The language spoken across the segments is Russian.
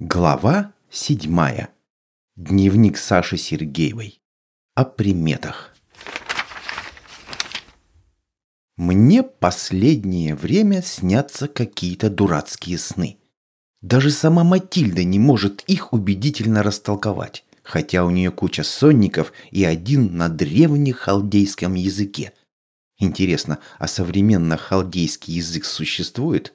Глава седьмая. Дневник Саши Сергеевой. О приметах. Мне последнее время снятся какие-то дурацкие сны. Даже сама Матильда не может их убедительно растолковать, хотя у нее куча сонников и один на древнехалдейском языке. Интересно, а современно халдейский язык существует?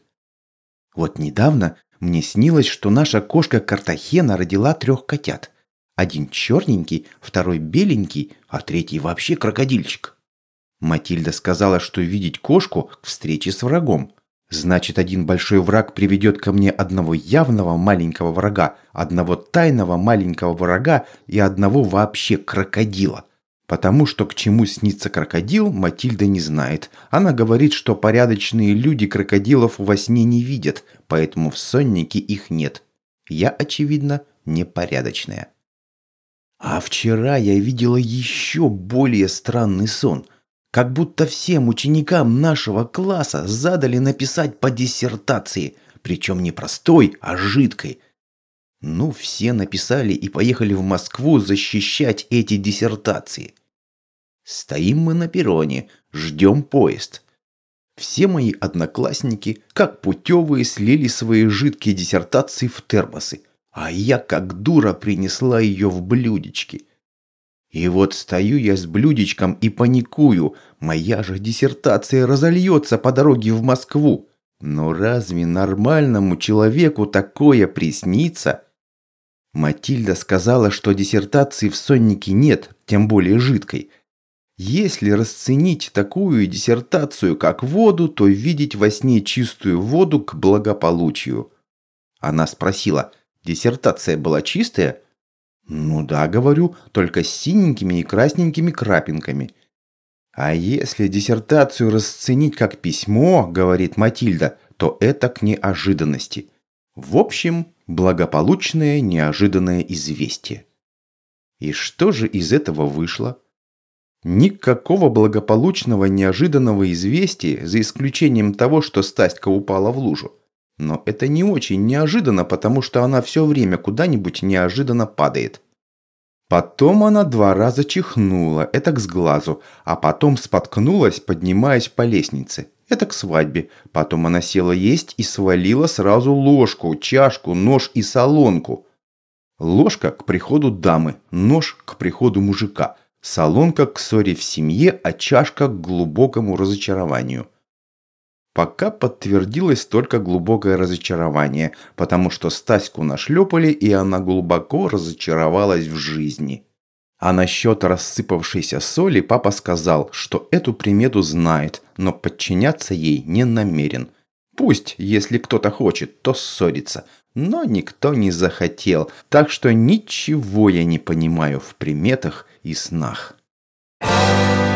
Вот недавно мне снилось, что наша кошка Картахена родила трех котят. Один черненький, второй беленький, а третий вообще крокодильчик. Матильда сказала, что видеть кошку к встрече с врагом. Значит, один большой враг приведет ко мне одного явного маленького врага, одного тайного маленького врага и одного вообще крокодила – Потому что к чему снится крокодил, Матильда не знает. Она говорит, что порядочные люди крокодилов во сне не видят, поэтому в соннике их нет. Я, очевидно, непорядочная. А вчера я видела еще более странный сон. Как будто всем ученикам нашего класса задали написать по диссертации, причем не простой, а жидкой. Ну, все написали и поехали в Москву защищать эти диссертации. Стоим мы на перроне, ждем поезд. Все мои одноклассники, как путевые, слили свои жидкие диссертации в термосы, а я, как дура, принесла ее в блюдечки. И вот стою я с блюдечком и паникую, моя же диссертация разольется по дороге в Москву. Но разве нормальному человеку такое приснится? Матильда сказала, что диссертации в соннике нет, тем более жидкой. Если расценить такую диссертацию как воду, то видеть во сне чистую воду к благополучию. Она спросила, диссертация была чистая? Ну да, говорю, только с синенькими и красненькими крапинками. А если диссертацию расценить как письмо, говорит Матильда, то это к неожиданности. В общем, благополучное неожиданное известие. И что же из этого вышло? Никакого благополучного неожиданного известия, за исключением того, что Стаська упала в лужу. Но это не очень неожиданно, потому что она все время куда-нибудь неожиданно падает. Потом она два раза чихнула, это к сглазу, а потом споткнулась, поднимаясь по лестнице. Это к свадьбе. Потом она села есть и свалила сразу ложку, чашку, нож и солонку. Ложка к приходу дамы, нож к приходу мужика. Солонка к ссоре в семье, а чашка к глубокому разочарованию. Пока подтвердилось только глубокое разочарование, потому что Стаську нашлепали, и она глубоко разочаровалась в жизни. А насчет рассыпавшейся соли папа сказал, что эту примету знает, но подчиняться ей не намерен. Пусть, если кто-то хочет, то ссорится, но никто не захотел, так что ничего я не понимаю в приметах и снах. Thank